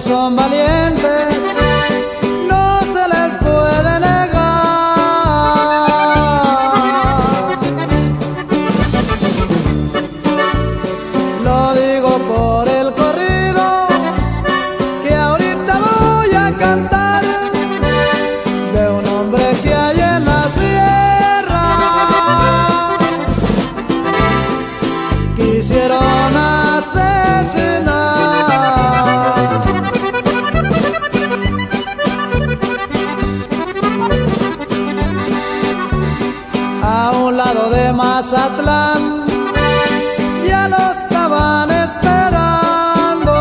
son valientes, no se les puede negar. Lo digo por el corrido que ahorita voy a cantar Mazatlán ya lo estaban esperando.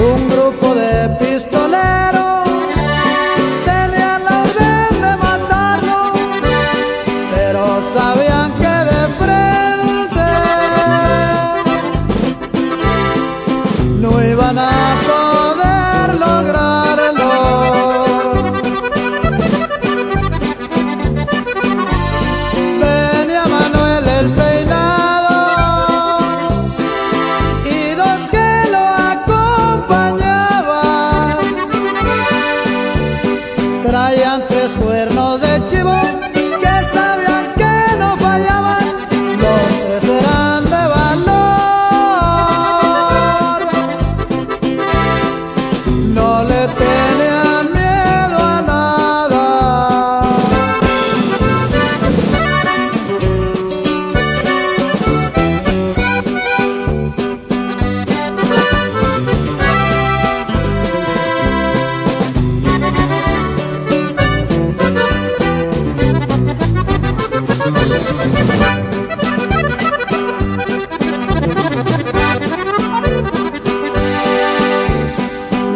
Un grupo de pistoleros tenían la orden de matarlo, pero sabían que de frente no iban a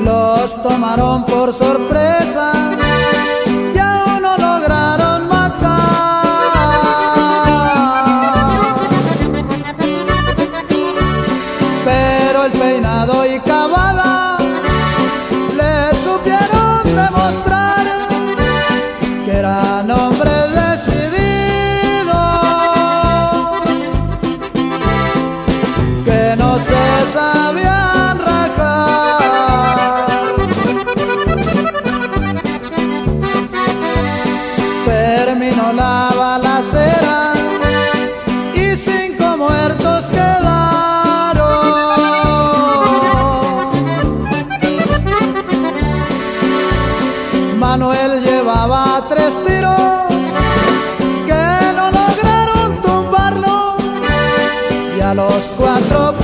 Los tomaron por sorpresa sabían rajar. Terminó la balacera y cinco muertos quedaron. Manuel llevaba tres tiros que no lograron tumbarlo y a los cuatro